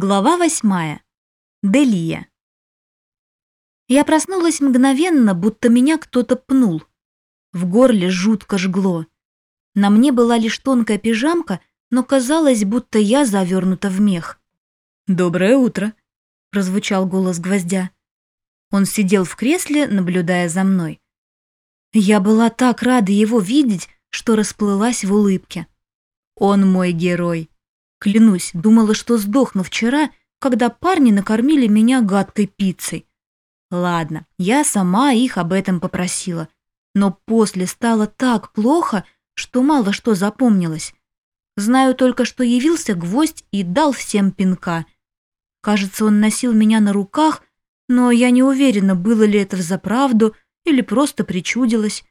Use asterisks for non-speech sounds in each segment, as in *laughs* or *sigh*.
Глава восьмая. Делия. Я проснулась мгновенно, будто меня кто-то пнул. В горле жутко жгло. На мне была лишь тонкая пижамка, но казалось, будто я завернута в мех. «Доброе утро», — прозвучал голос гвоздя. Он сидел в кресле, наблюдая за мной. Я была так рада его видеть, что расплылась в улыбке. Он мой герой. Клянусь, думала, что сдохну вчера, когда парни накормили меня гадкой пиццей. Ладно, я сама их об этом попросила. Но после стало так плохо, что мало что запомнилось. Знаю только, что явился гвоздь и дал всем пинка. Кажется, он носил меня на руках, но я не уверена, было ли это взаправду или просто причудилось.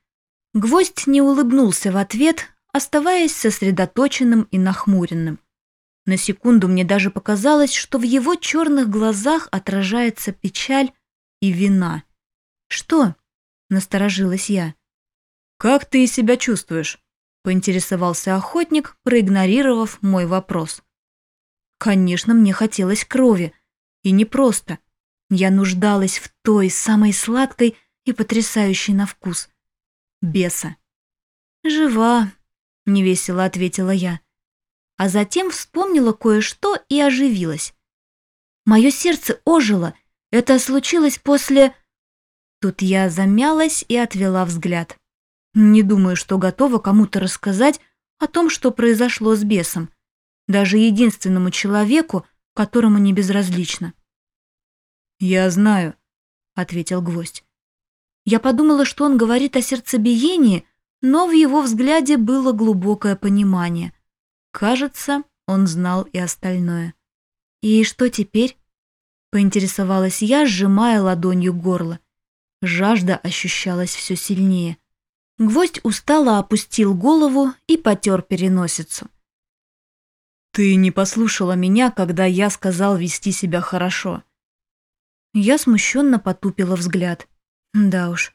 Гвоздь не улыбнулся в ответ, оставаясь сосредоточенным и нахмуренным. На секунду мне даже показалось, что в его черных глазах отражается печаль и вина. «Что?» — насторожилась я. «Как ты себя чувствуешь?» — поинтересовался охотник, проигнорировав мой вопрос. Конечно, мне хотелось крови. И не просто. Я нуждалась в той, самой сладкой и потрясающей на вкус. Беса. «Жива», — невесело ответила я а затем вспомнила кое-что и оживилась. Мое сердце ожило. Это случилось после... Тут я замялась и отвела взгляд. Не думаю, что готова кому-то рассказать о том, что произошло с бесом. Даже единственному человеку, которому не безразлично. «Я знаю», — ответил гвоздь. Я подумала, что он говорит о сердцебиении, но в его взгляде было глубокое понимание. Кажется, он знал и остальное. «И что теперь?» — поинтересовалась я, сжимая ладонью горло. Жажда ощущалась все сильнее. Гвоздь устало опустил голову и потер переносицу. «Ты не послушала меня, когда я сказал вести себя хорошо». Я смущенно потупила взгляд. Да уж.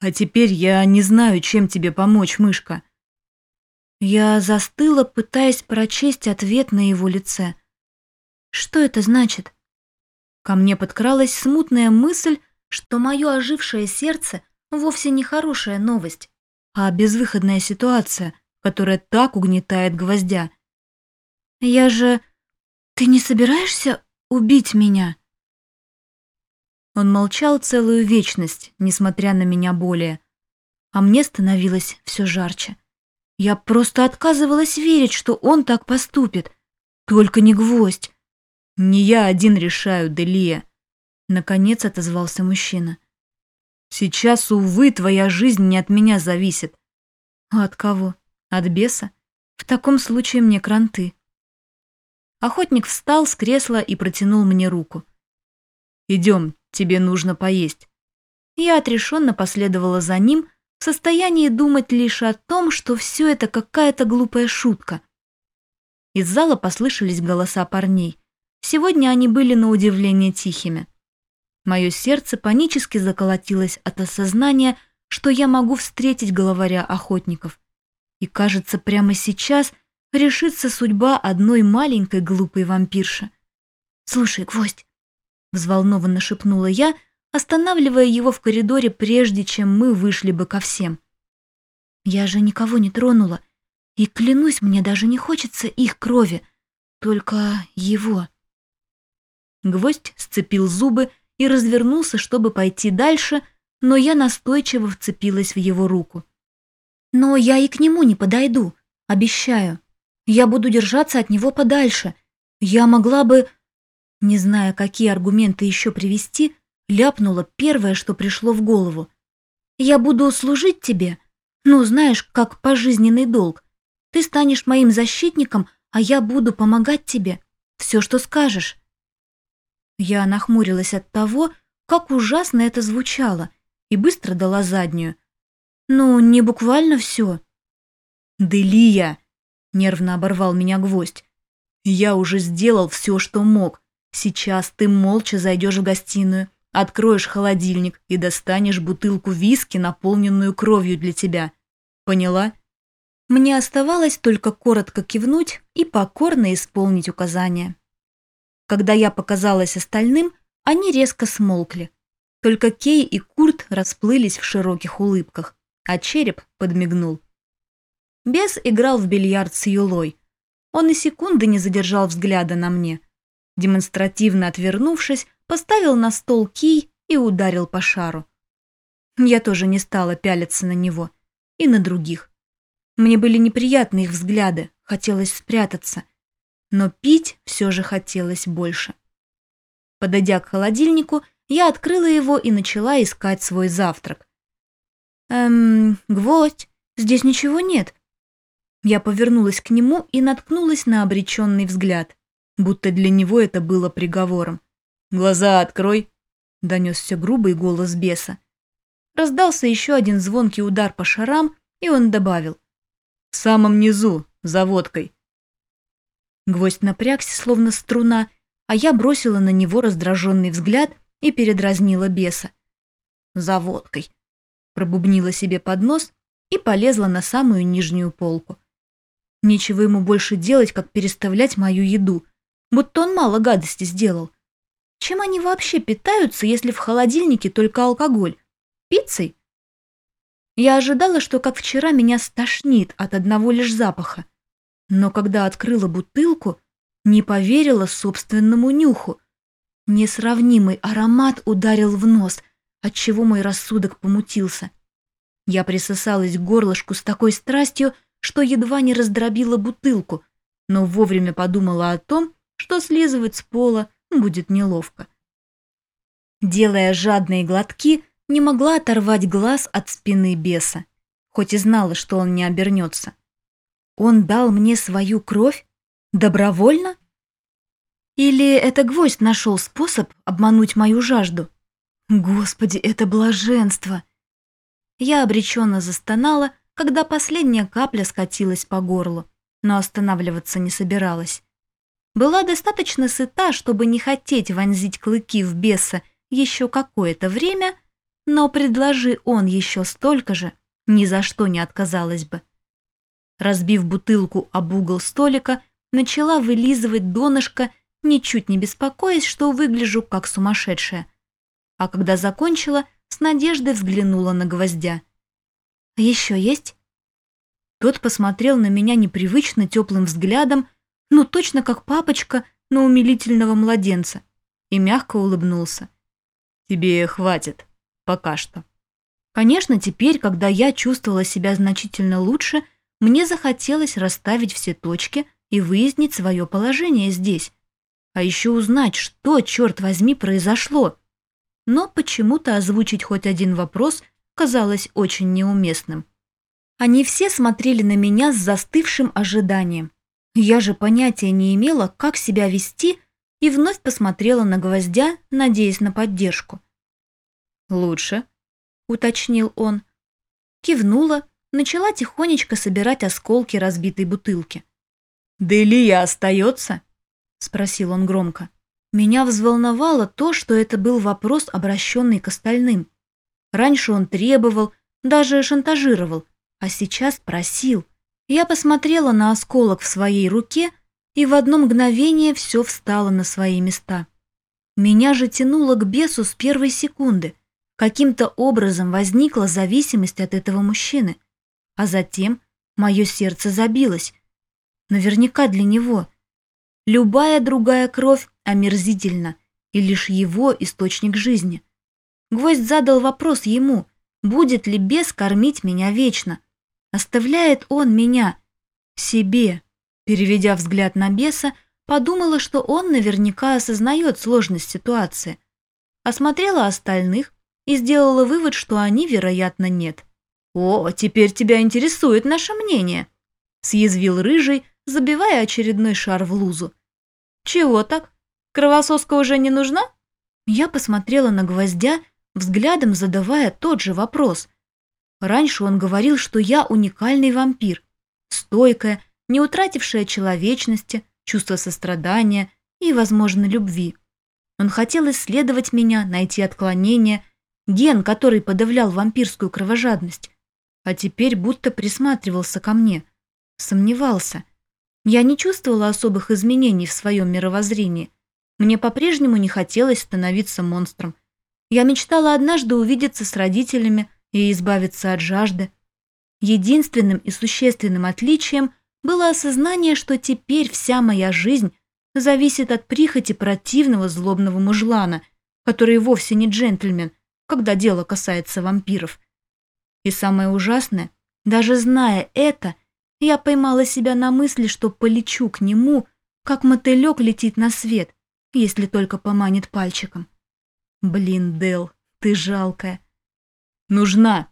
«А теперь я не знаю, чем тебе помочь, мышка. Я застыла, пытаясь прочесть ответ на его лице. Что это значит? Ко мне подкралась смутная мысль, что мое ожившее сердце вовсе не хорошая новость, а безвыходная ситуация, которая так угнетает гвоздя. Я же... Ты не собираешься убить меня? Он молчал целую вечность, несмотря на меня более, а мне становилось все жарче. Я просто отказывалась верить, что он так поступит. Только не гвоздь. «Не я один решаю, Делия», — наконец отозвался мужчина. «Сейчас, увы, твоя жизнь не от меня зависит». «А от кого? От беса? В таком случае мне кранты». Охотник встал с кресла и протянул мне руку. «Идем, тебе нужно поесть». Я отрешенно последовала за ним, в состоянии думать лишь о том, что все это какая-то глупая шутка. Из зала послышались голоса парней. Сегодня они были на удивление тихими. Мое сердце панически заколотилось от осознания, что я могу встретить главаря охотников. И кажется, прямо сейчас решится судьба одной маленькой глупой вампирши. «Слушай, гвоздь!» — взволнованно шепнула я — останавливая его в коридоре, прежде чем мы вышли бы ко всем. Я же никого не тронула, и, клянусь, мне даже не хочется их крови, только его. Гвоздь сцепил зубы и развернулся, чтобы пойти дальше, но я настойчиво вцепилась в его руку. Но я и к нему не подойду, обещаю. Я буду держаться от него подальше. Я могла бы, не зная, какие аргументы еще привести, ляпнула первое, что пришло в голову. «Я буду служить тебе, ну, знаешь, как пожизненный долг. Ты станешь моим защитником, а я буду помогать тебе. Все, что скажешь». Я нахмурилась от того, как ужасно это звучало, и быстро дала заднюю. «Ну, не буквально все». «Делия!» — нервно оборвал меня гвоздь. «Я уже сделал все, что мог. Сейчас ты молча зайдешь в гостиную, Откроешь холодильник и достанешь бутылку виски, наполненную кровью для тебя. Поняла? Мне оставалось только коротко кивнуть и покорно исполнить указания. Когда я показалась остальным, они резко смолкли. Только Кей и Курт расплылись в широких улыбках, а череп подмигнул. Бес играл в бильярд с Юлой. Он и секунды не задержал взгляда на мне. Демонстративно отвернувшись, поставил на стол кий и ударил по шару. Я тоже не стала пялиться на него. И на других. Мне были неприятны их взгляды, хотелось спрятаться. Но пить все же хотелось больше. Подойдя к холодильнику, я открыла его и начала искать свой завтрак. «Эм, гвоздь, здесь ничего нет». Я повернулась к нему и наткнулась на обреченный взгляд, будто для него это было приговором. «Глаза открой!» — донесся грубый голос беса. Раздался еще один звонкий удар по шарам, и он добавил. «В самом низу, за водкой». Гвоздь напрягся, словно струна, а я бросила на него раздраженный взгляд и передразнила беса. «За водкой», — пробубнила себе под нос и полезла на самую нижнюю полку. Нечего ему больше делать, как переставлять мою еду, будто он мало гадости сделал. Чем они вообще питаются, если в холодильнике только алкоголь? Пиццей? Я ожидала, что как вчера меня стошнит от одного лишь запаха. Но когда открыла бутылку, не поверила собственному нюху. Несравнимый аромат ударил в нос, отчего мой рассудок помутился. Я присосалась к горлышку с такой страстью, что едва не раздробила бутылку, но вовремя подумала о том, что слизывать с пола будет неловко. Делая жадные глотки, не могла оторвать глаз от спины беса, хоть и знала, что он не обернется. Он дал мне свою кровь? Добровольно? Или это гвоздь нашел способ обмануть мою жажду? Господи, это блаженство! Я обреченно застонала, когда последняя капля скатилась по горлу, но останавливаться не собиралась. Была достаточно сыта, чтобы не хотеть вонзить клыки в беса еще какое-то время, но предложи он еще столько же, ни за что не отказалась бы. Разбив бутылку об угол столика, начала вылизывать донышко, ничуть не беспокоясь, что выгляжу как сумасшедшая. А когда закончила, с надеждой взглянула на гвоздя. «Еще есть?» Тот посмотрел на меня непривычно теплым взглядом, ну точно как папочка на умилительного младенца, и мягко улыбнулся. «Тебе хватит. Пока что». Конечно, теперь, когда я чувствовала себя значительно лучше, мне захотелось расставить все точки и выяснить свое положение здесь. А еще узнать, что, черт возьми, произошло. Но почему-то озвучить хоть один вопрос казалось очень неуместным. Они все смотрели на меня с застывшим ожиданием. Я же понятия не имела, как себя вести, и вновь посмотрела на гвоздя, надеясь на поддержку. «Лучше», — уточнил он. Кивнула, начала тихонечко собирать осколки разбитой бутылки. «Делия остается?» — спросил он громко. Меня взволновало то, что это был вопрос, обращенный к остальным. Раньше он требовал, даже шантажировал, а сейчас просил. Я посмотрела на осколок в своей руке, и в одно мгновение все встало на свои места. Меня же тянуло к бесу с первой секунды. Каким-то образом возникла зависимость от этого мужчины. А затем мое сердце забилось. Наверняка для него. Любая другая кровь омерзительна, и лишь его источник жизни. Гвоздь задал вопрос ему, будет ли бес кормить меня вечно. Оставляет он меня себе. Переведя взгляд на беса, подумала, что он наверняка осознает сложность ситуации. Осмотрела остальных и сделала вывод, что они, вероятно, нет. «О, теперь тебя интересует наше мнение», — съязвил рыжий, забивая очередной шар в лузу. «Чего так? Кровососка уже не нужна?» Я посмотрела на гвоздя, взглядом задавая тот же вопрос. Раньше он говорил, что я уникальный вампир, стойкая, не утратившая человечности, чувство сострадания и, возможно, любви. Он хотел исследовать меня, найти отклонения, ген, который подавлял вампирскую кровожадность. А теперь будто присматривался ко мне. Сомневался. Я не чувствовала особых изменений в своем мировоззрении. Мне по-прежнему не хотелось становиться монстром. Я мечтала однажды увидеться с родителями и избавиться от жажды. Единственным и существенным отличием было осознание, что теперь вся моя жизнь зависит от прихоти противного злобного мужлана, который вовсе не джентльмен, когда дело касается вампиров. И самое ужасное, даже зная это, я поймала себя на мысли, что полечу к нему, как мотылек летит на свет, если только поманит пальчиком. Блин, Дел, ты жалкая. Нужна,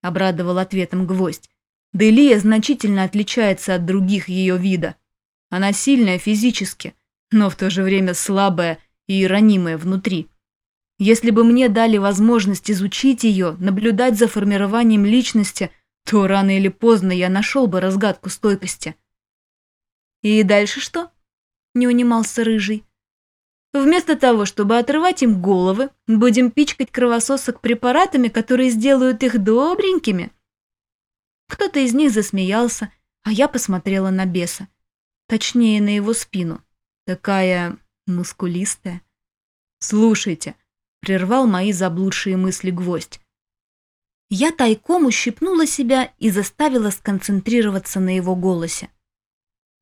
обрадовал ответом гвоздь. Делия значительно отличается от других ее вида. Она сильная физически, но в то же время слабая и ранимая внутри. Если бы мне дали возможность изучить ее, наблюдать за формированием личности, то рано или поздно я нашел бы разгадку стойкости. «И дальше что?» – не унимался Рыжий. Вместо того, чтобы отрывать им головы, будем пичкать кровососок препаратами, которые сделают их добренькими. Кто-то из них засмеялся, а я посмотрела на беса. Точнее, на его спину. Такая мускулистая. «Слушайте», — прервал мои заблудшие мысли гвоздь. Я тайком ущипнула себя и заставила сконцентрироваться на его голосе.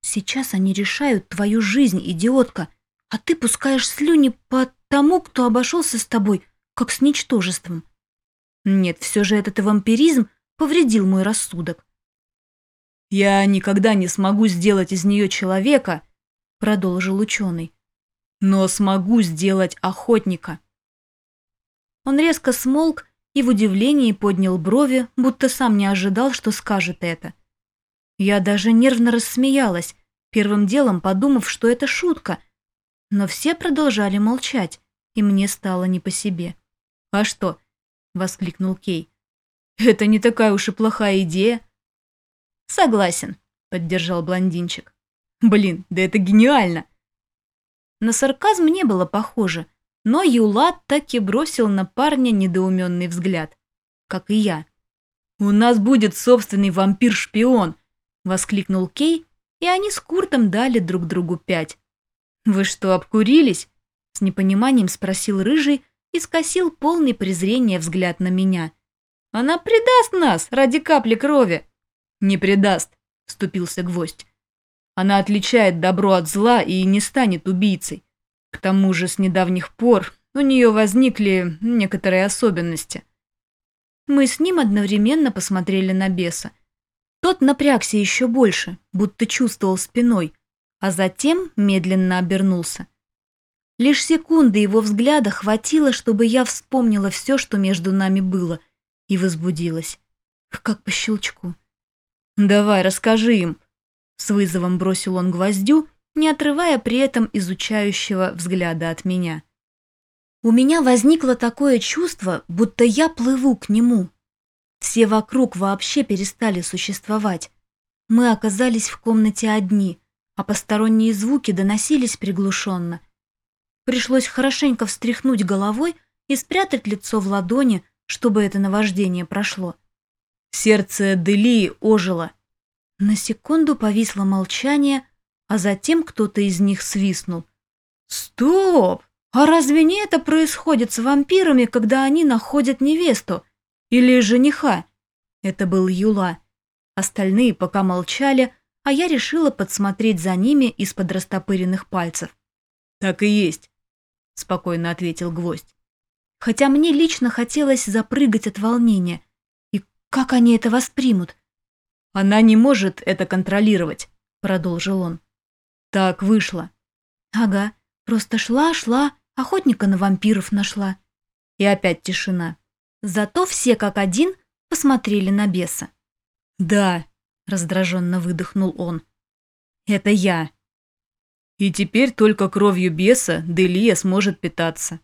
«Сейчас они решают твою жизнь, идиотка», а ты пускаешь слюни по тому, кто обошелся с тобой, как с ничтожеством. Нет, все же этот вампиризм повредил мой рассудок. «Я никогда не смогу сделать из нее человека», — продолжил ученый, «но смогу сделать охотника». Он резко смолк и в удивлении поднял брови, будто сам не ожидал, что скажет это. Я даже нервно рассмеялась, первым делом подумав, что это шутка, но все продолжали молчать, и мне стало не по себе. «А что?» — воскликнул Кей. «Это не такая уж и плохая идея». «Согласен», — поддержал блондинчик. «Блин, да это гениально!» На сарказм не было похоже, но Юлат так и бросил на парня недоуменный взгляд, как и я. «У нас будет собственный вампир-шпион!» — воскликнул Кей, и они с Куртом дали друг другу пять. «Вы что, обкурились?» — с непониманием спросил Рыжий и скосил полный презрения взгляд на меня. «Она предаст нас ради капли крови!» «Не предаст», — вступился гвоздь. «Она отличает добро от зла и не станет убийцей. К тому же с недавних пор у нее возникли некоторые особенности». Мы с ним одновременно посмотрели на беса. Тот напрягся еще больше, будто чувствовал спиной — а затем медленно обернулся. Лишь секунды его взгляда хватило, чтобы я вспомнила все, что между нами было, и возбудилась. Как по щелчку. «Давай, расскажи им», — с вызовом бросил он гвоздю, не отрывая при этом изучающего взгляда от меня. У меня возникло такое чувство, будто я плыву к нему. Все вокруг вообще перестали существовать. Мы оказались в комнате одни — а посторонние звуки доносились приглушенно. Пришлось хорошенько встряхнуть головой и спрятать лицо в ладони, чтобы это наваждение прошло. Сердце Делии ожило. На секунду повисло молчание, а затем кто-то из них свистнул. «Стоп! А разве не это происходит с вампирами, когда они находят невесту? Или жениха?» Это был Юла. Остальные пока молчали, а я решила подсмотреть за ними из-под растопыренных пальцев. «Так и есть», — спокойно ответил гвоздь. Хотя мне лично хотелось запрыгать от волнения. И как они это воспримут? «Она не может это контролировать», — продолжил он. «Так вышло». «Ага, просто шла-шла, охотника на вампиров нашла». И опять тишина. Зато все как один посмотрели на беса. «Да», раздраженно выдохнул он. Это я. И теперь только кровью беса Делия сможет питаться.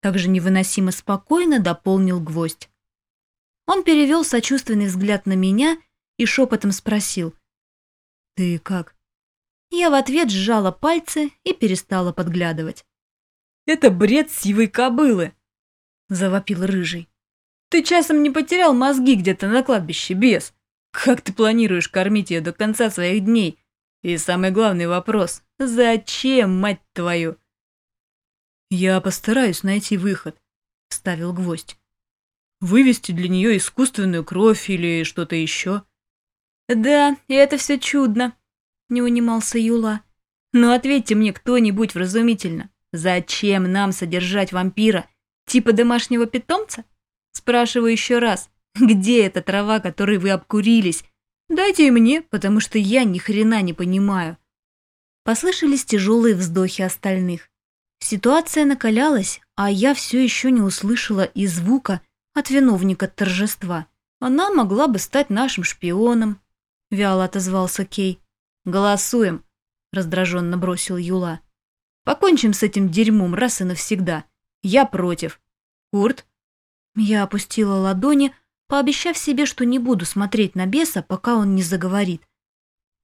Также невыносимо спокойно дополнил гвоздь. Он перевел сочувственный взгляд на меня и шепотом спросил. «Ты как?» Я в ответ сжала пальцы и перестала подглядывать. «Это бред сивой кобылы!» – завопил рыжий. «Ты часом не потерял мозги где-то на кладбище, бес?» Как ты планируешь кормить ее до конца своих дней? И самый главный вопрос – зачем, мать твою? «Я постараюсь найти выход», — вставил гвоздь. «Вывести для нее искусственную кровь или что-то еще». «Да, и это все чудно», — не унимался Юла. «Но ответьте мне кто-нибудь вразумительно, зачем нам содержать вампира, типа домашнего питомца? Спрашиваю еще раз, где эта трава, которой вы обкурились? Дайте и мне, потому что я ни хрена не понимаю». Послышались тяжелые вздохи остальных. Ситуация накалялась, а я все еще не услышала и звука от виновника торжества. Она могла бы стать нашим шпионом, вяло отозвался Кей. Голосуем, раздраженно бросил Юла. Покончим с этим дерьмом раз и навсегда. Я против. Курт? Я опустила ладони, пообещав себе, что не буду смотреть на беса, пока он не заговорит.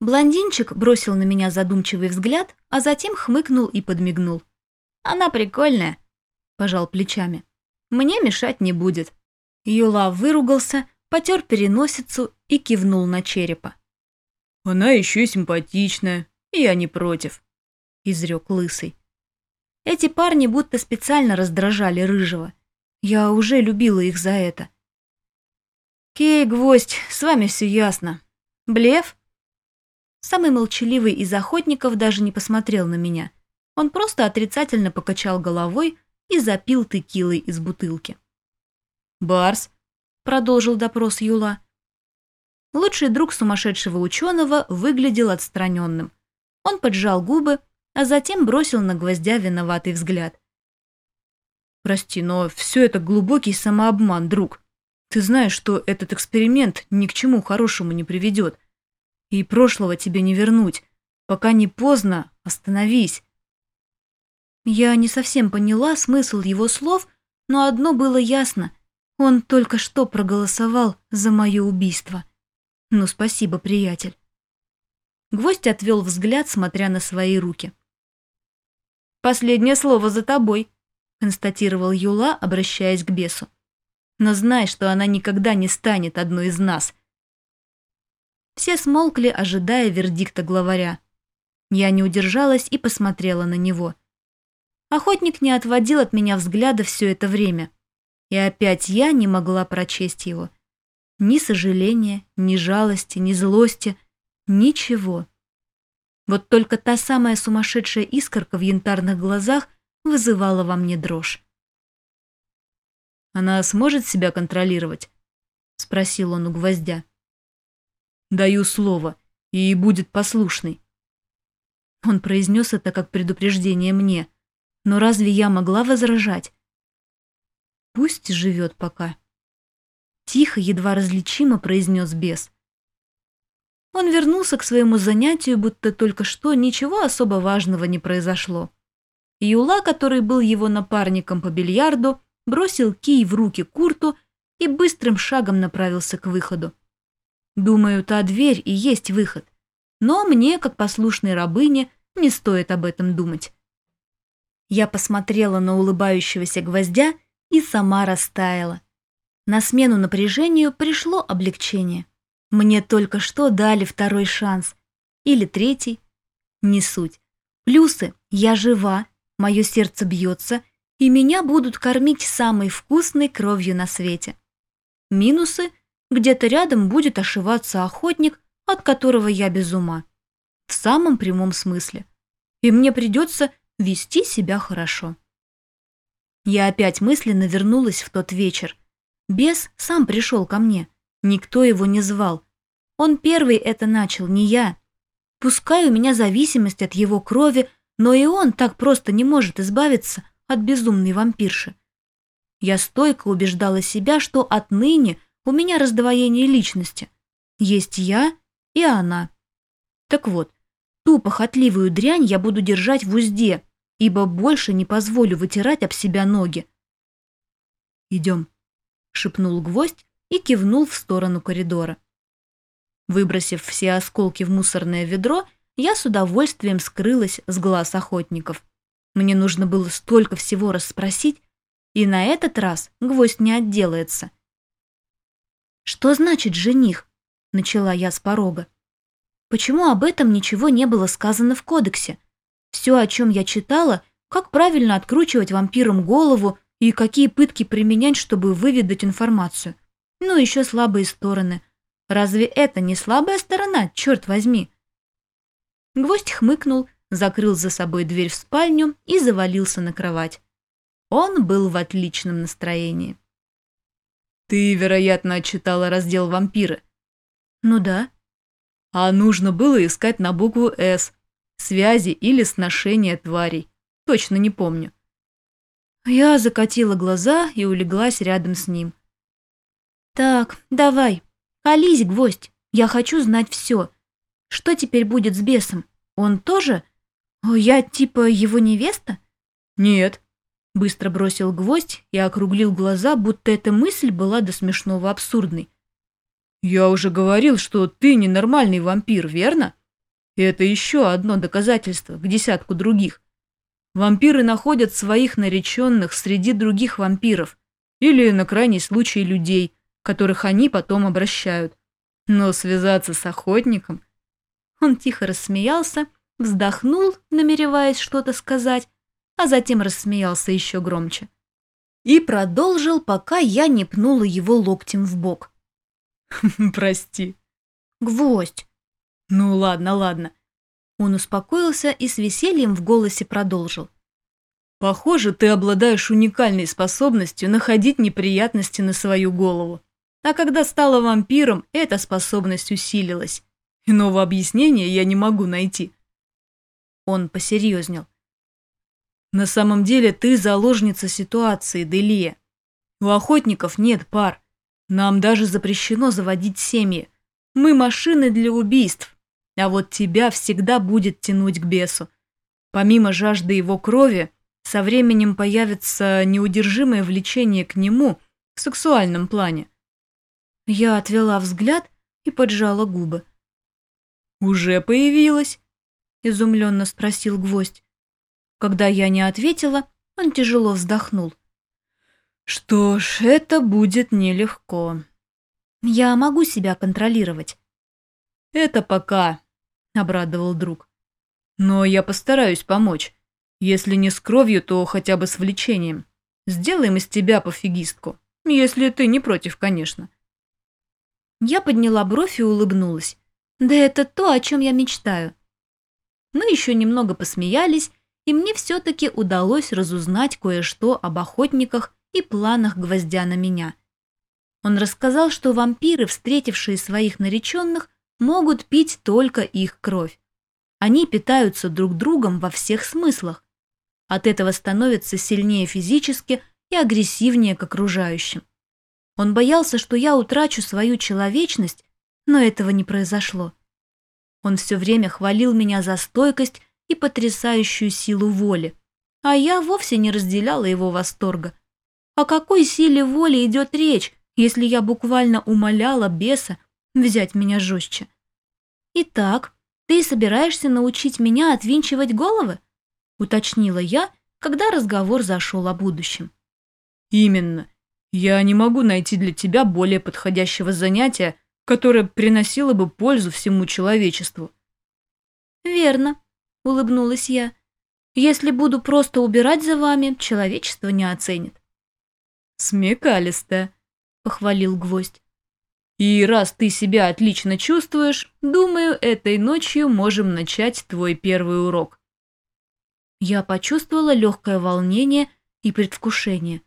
Блондинчик бросил на меня задумчивый взгляд, а затем хмыкнул и подмигнул. «Она прикольная», – пожал плечами. «Мне мешать не будет». Юла выругался, потер переносицу и кивнул на черепа. «Она еще симпатичная, и я не против», – изрек Лысый. Эти парни будто специально раздражали Рыжего. Я уже любила их за это. «Кей, гвоздь, с вами все ясно. Блеф?» Самый молчаливый из охотников даже не посмотрел на меня. Он просто отрицательно покачал головой и запил текилой из бутылки. «Барс», — продолжил допрос Юла. Лучший друг сумасшедшего ученого выглядел отстраненным. Он поджал губы, а затем бросил на гвоздя виноватый взгляд. «Прости, но все это глубокий самообман, друг. Ты знаешь, что этот эксперимент ни к чему хорошему не приведет. И прошлого тебе не вернуть. Пока не поздно, остановись. Я не совсем поняла смысл его слов, но одно было ясно. Он только что проголосовал за мое убийство. Ну, спасибо, приятель. Гвоздь отвел взгляд, смотря на свои руки. «Последнее слово за тобой», — констатировал Юла, обращаясь к бесу. «Но знай, что она никогда не станет одной из нас. Все смолкли, ожидая вердикта главаря. Я не удержалась и посмотрела на него. Охотник не отводил от меня взгляда все это время. И опять я не могла прочесть его. Ни сожаления, ни жалости, ни злости, ничего. Вот только та самая сумасшедшая искорка в янтарных глазах вызывала во мне дрожь. «Она сможет себя контролировать?» — спросил он у гвоздя. Даю слово, и будет послушный. Он произнес это как предупреждение мне. Но разве я могла возражать? Пусть живет пока. Тихо, едва различимо произнес бес. Он вернулся к своему занятию, будто только что ничего особо важного не произошло. Юла, который был его напарником по бильярду, бросил кий в руки Курту и быстрым шагом направился к выходу. Думаю, та дверь и есть выход. Но мне, как послушной рабыне, не стоит об этом думать. Я посмотрела на улыбающегося гвоздя и сама растаяла. На смену напряжению пришло облегчение. Мне только что дали второй шанс. Или третий. Не суть. Плюсы – я жива, мое сердце бьется, и меня будут кормить самой вкусной кровью на свете. Минусы – где-то рядом будет ошиваться охотник, от которого я без ума. В самом прямом смысле. И мне придется вести себя хорошо. Я опять мысленно вернулась в тот вечер. Бес сам пришел ко мне. Никто его не звал. Он первый это начал, не я. Пускай у меня зависимость от его крови, но и он так просто не может избавиться от безумной вампирши. Я стойко убеждала себя, что отныне – у меня раздвоение личности. Есть я и она. Так вот, ту похотливую дрянь я буду держать в узде, ибо больше не позволю вытирать об себя ноги. «Идем», — шепнул гвоздь и кивнул в сторону коридора. Выбросив все осколки в мусорное ведро, я с удовольствием скрылась с глаз охотников. Мне нужно было столько всего расспросить, и на этот раз гвоздь не отделается. «Что значит жених?» – начала я с порога. «Почему об этом ничего не было сказано в кодексе? Все, о чем я читала, как правильно откручивать вампирам голову и какие пытки применять, чтобы выведать информацию. Ну, еще слабые стороны. Разве это не слабая сторона, черт возьми? Гвоздь хмыкнул, закрыл за собой дверь в спальню и завалился на кровать. Он был в отличном настроении. «Ты, вероятно, читала раздел «Вампиры». «Ну да». «А нужно было искать на букву «С» – связи или сношения тварей. Точно не помню». Я закатила глаза и улеглась рядом с ним. «Так, давай, колись, гвоздь, я хочу знать все. Что теперь будет с бесом? Он тоже? Я типа его невеста?» «Нет», — быстро бросил гвоздь и округлил глаза, будто эта мысль была до смешного абсурдной. «Я уже говорил, что ты ненормальный вампир, верно? Это еще одно доказательство к десятку других. Вампиры находят своих нареченных среди других вампиров или, на крайний случай, людей, которых они потом обращают. Но связаться с охотником... Он тихо рассмеялся, вздохнул, намереваясь что-то сказать, а затем рассмеялся еще громче. И продолжил, пока я не пнула его локтем в бок. *laughs* «Прости». «Гвоздь». «Ну ладно, ладно. Он успокоился и с весельем в голосе продолжил. «Похоже, ты обладаешь уникальной способностью находить неприятности на свою голову. А когда стала вампиром, эта способность усилилась. Иного объяснения я не могу найти». Он посерьезнел. «На самом деле ты заложница ситуации, Делия. У охотников нет пар. Нам даже запрещено заводить семьи. Мы машины для убийств, а вот тебя всегда будет тянуть к бесу. Помимо жажды его крови, со временем появится неудержимое влечение к нему в сексуальном плане. Я отвела взгляд и поджала губы. «Уже появилась?» – изумленно спросил гвоздь. Когда я не ответила, он тяжело вздохнул. «Что ж, это будет нелегко». «Я могу себя контролировать». «Это пока», — обрадовал друг. «Но я постараюсь помочь. Если не с кровью, то хотя бы с влечением. Сделаем из тебя пофигистку. Если ты не против, конечно». Я подняла бровь и улыбнулась. «Да это то, о чем я мечтаю». Мы еще немного посмеялись, и мне все-таки удалось разузнать кое-что об охотниках и планах гвоздя на меня. Он рассказал, что вампиры, встретившие своих нареченных, могут пить только их кровь. Они питаются друг другом во всех смыслах. От этого становятся сильнее физически и агрессивнее к окружающим. Он боялся, что я утрачу свою человечность, но этого не произошло. Он все время хвалил меня за стойкость и потрясающую силу воли, а я вовсе не разделяла его восторга. О какой силе воли идет речь, если я буквально умоляла беса взять меня жестче. «Итак, ты собираешься научить меня отвинчивать головы?» — уточнила я, когда разговор зашел о будущем. «Именно. Я не могу найти для тебя более подходящего занятия, которое приносило бы пользу всему человечеству». «Верно», — улыбнулась я. «Если буду просто убирать за вами, человечество не оценит». «Смекалистая», — похвалил гвоздь. И раз ты себя отлично чувствуешь, думаю, этой ночью можем начать твой первый урок. Я почувствовала легкое волнение и предвкушение.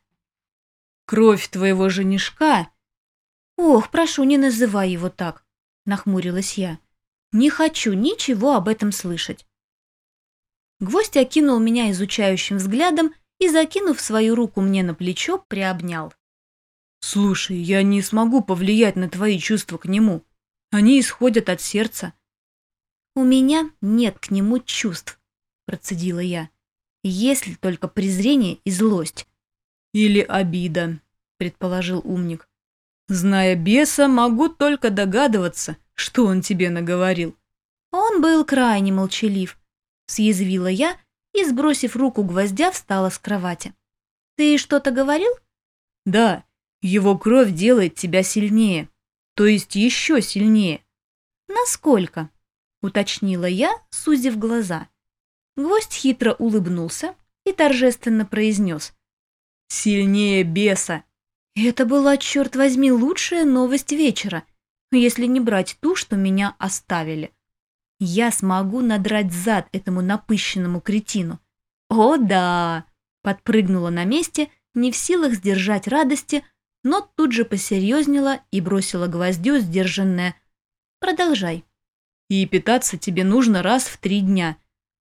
Кровь твоего женишка... Ох, прошу, не называй его так, нахмурилась я. Не хочу ничего об этом слышать. Гвоздь окинул меня изучающим взглядом и, закинув свою руку мне на плечо, приобнял. «Слушай, я не смогу повлиять на твои чувства к нему. Они исходят от сердца». «У меня нет к нему чувств», — процедила я. «Если только презрение и злость». «Или обида», — предположил умник. «Зная беса, могу только догадываться, что он тебе наговорил». Он был крайне молчалив. Съязвила я и, сбросив руку гвоздя, встала с кровати. «Ты что-то говорил?» «Да, его кровь делает тебя сильнее, то есть еще сильнее. Насколько? Уточнила я, сузив глаза. Гвоздь хитро улыбнулся, и торжественно произнес. «Сильнее беса!» Это была, черт возьми, лучшая новость вечера, если не брать ту, что меня оставили. Я смогу надрать зад этому напыщенному кретину. «О, да!» – подпрыгнула на месте, не в силах сдержать радости, но тут же посерьезнела и бросила гвоздю сдержанное. «Продолжай». «И питаться тебе нужно раз в три дня.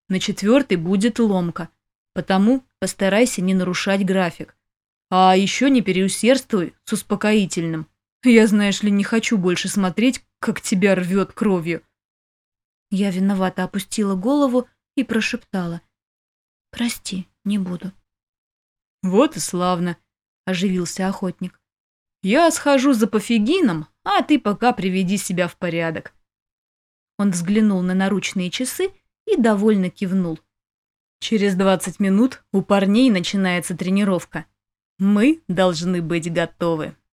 На четвертый будет ломка, потому постарайся не нарушать график. А еще не переусердствуй с успокоительным. Я, знаешь ли, не хочу больше смотреть, как тебя рвет кровью». Я виновато опустила голову и прошептала. «Прости, не буду». «Вот и славно», – оживился охотник. «Я схожу за пофигином, а ты пока приведи себя в порядок». Он взглянул на наручные часы и довольно кивнул. «Через двадцать минут у парней начинается тренировка. Мы должны быть готовы».